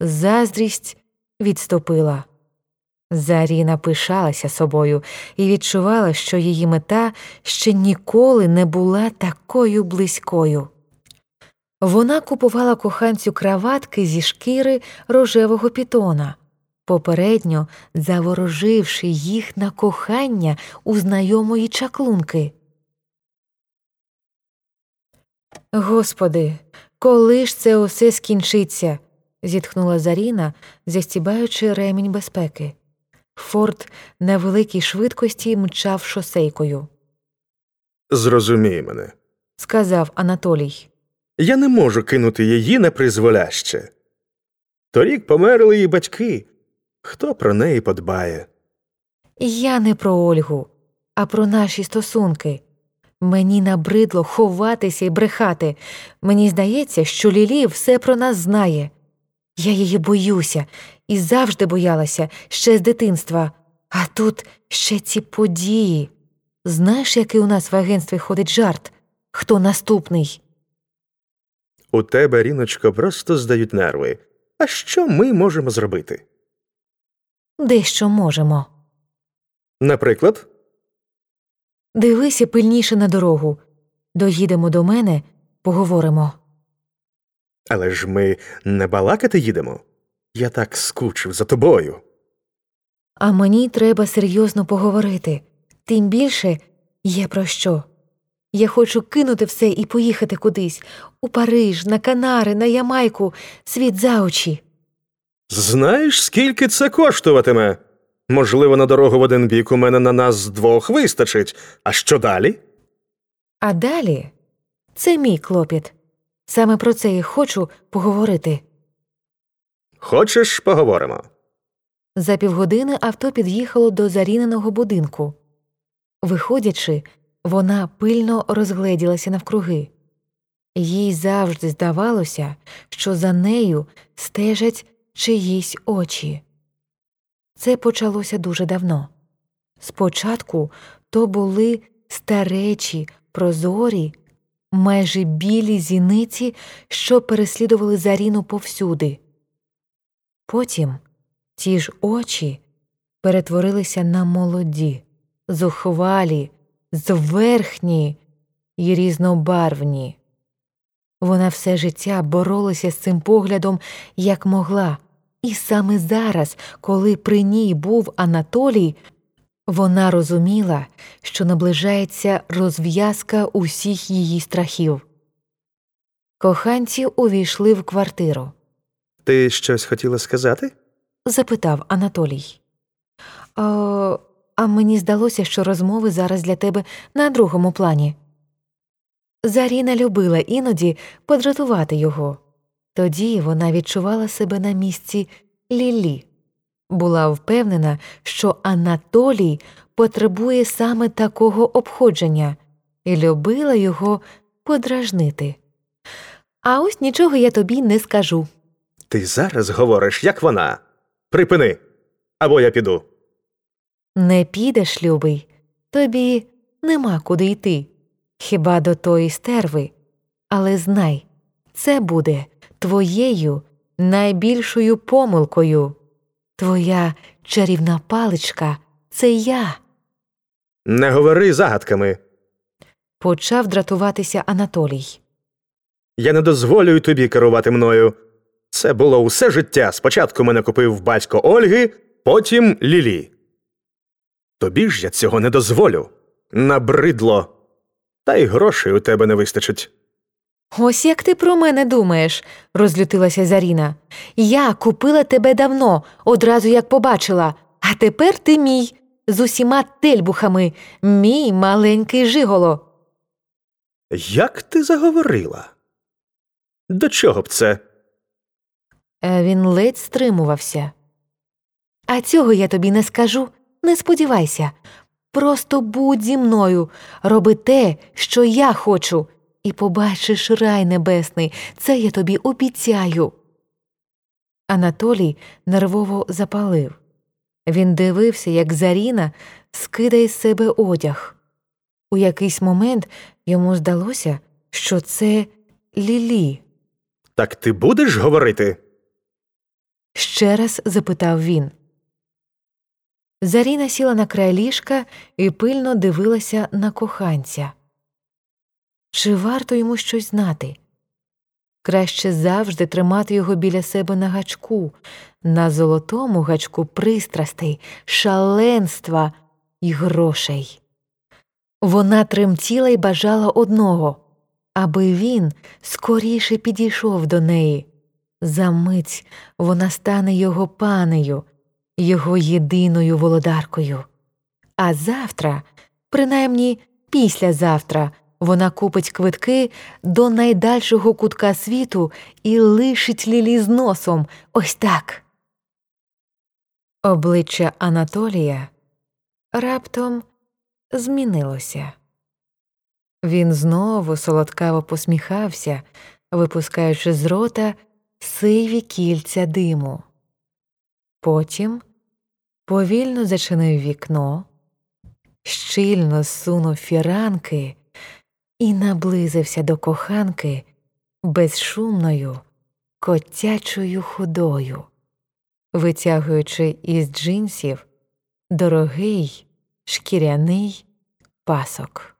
Заздрість відступила. Заріна пишалася собою і відчувала, що її мета ще ніколи не була такою близькою. Вона купувала коханцю краватки зі шкіри рожевого пітона, попередньо завороживши їх на кохання у знайомої чаклунки. Господи, коли ж це усе скінчиться? Зітхнула Заріна, застібаючи ремінь безпеки. Форд на великій швидкості мчав шосейкою. Зрозумій мене. Сказав Анатолій. Я не можу кинути її на призволяще. Торік померли її батьки. Хто про неї подбає? Я не про Ольгу, а про наші стосунки. Мені набридло ховатися і брехати. Мені здається, що Лілі все про нас знає. Я її боюся і завжди боялася ще з дитинства. А тут ще ці події. Знаєш, який у нас в агентстві ходить жарт? Хто наступний? У тебе, Ріночко, просто здають нерви. А що ми можемо зробити? Дещо можемо. Наприклад, Дивися пильніше на дорогу. Доїдемо до мене, поговоримо. Але ж ми не балакати їдемо. Я так скучив за тобою. А мені треба серйозно поговорити. Тим більше є про що. Я хочу кинути все і поїхати кудись у Париж, на Канари, на Ямайку, світ за очі. Знаєш, скільки це коштуватиме? Можливо, на дорогу в один бік у мене на нас двох вистачить. А що далі? А далі це мій клопіт. Саме про це і хочу поговорити. Хочеш, поговоримо. За півгодини авто під'їхало до заріненого будинку. Виходячи, вона пильно розгледілася навкруги. Їй завжди здавалося, що за нею стежать чиїсь очі. Це почалося дуже давно. Спочатку то були старечі, прозорі, майже білі зіниці, що переслідували Заріну повсюди. Потім ті ж очі перетворилися на молоді, зухвалі, зверхні й різнобарвні. Вона все життя боролася з цим поглядом як могла, і саме зараз, коли при ній був Анатолій, вона розуміла, що наближається розв'язка усіх її страхів. Коханці увійшли в квартиру. Ти щось хотіла сказати? запитав Анатолій. «О, а мені здалося, що розмови зараз для тебе на другому плані. Заріна любила іноді подратувати його. Тоді вона відчувала себе на місці Лілі, була впевнена, що Анатолій потребує саме такого обходження і любила його подражнити. А ось нічого я тобі не скажу. Ти зараз говориш, як вона. Припини. Або я піду. Не підеш, любий, тобі нема куди йти, хіба до тої стерви. Але знай, це буде твоєю найбільшою помилкою. Твоя чарівна паличка це я. Не говори загадками. Почав дратуватися Анатолій. Я не дозволю тобі керувати мною. Це було усе життя. Спочатку мене купив батько Ольги, потім Лілі. Тобі ж я цього не дозволю. Набридло. Та й грошей у тебе не вистачить. Ось як ти про мене думаєш, розлютилася Заріна. Я купила тебе давно, одразу як побачила, а тепер ти мій, з усіма тельбухами, мій маленький жиголо. Як ти заговорила? До чого б це? Е, Він ледь стримувався. А цього я тобі не скажу, не сподівайся. Просто будь зі мною, роби те, що я хочу, і побачиш рай небесний, це я тобі обіцяю. Анатолій нервово запалив. Він дивився, як Заріна скидає з себе одяг. У якийсь момент йому здалося, що це Лілі. Так ти будеш говорити? ще раз запитав він. Заріна сіла на край ліжка і пильно дивилася на коханця. Чи варто йому щось знати? Краще завжди тримати його біля себе на гачку, на золотому гачку пристрастей, шаленства і грошей. Вона тремтіла й бажала одного, аби він скоріше підійшов до неї. За мить вона стане його панею, його єдиною володаркою. А завтра, принаймні післязавтра, вона купить квитки до найдальшого кутка світу і лишить лілі з носом ось так. Обличчя Анатолія раптом змінилося. Він знову солодкаво посміхався, випускаючи з рота сиві кільця диму. Потім повільно зачинив вікно, щільно зсунув фіранки і наблизився до коханки безшумною, котячою худою, витягуючи із джинсів дорогий шкіряний пасок.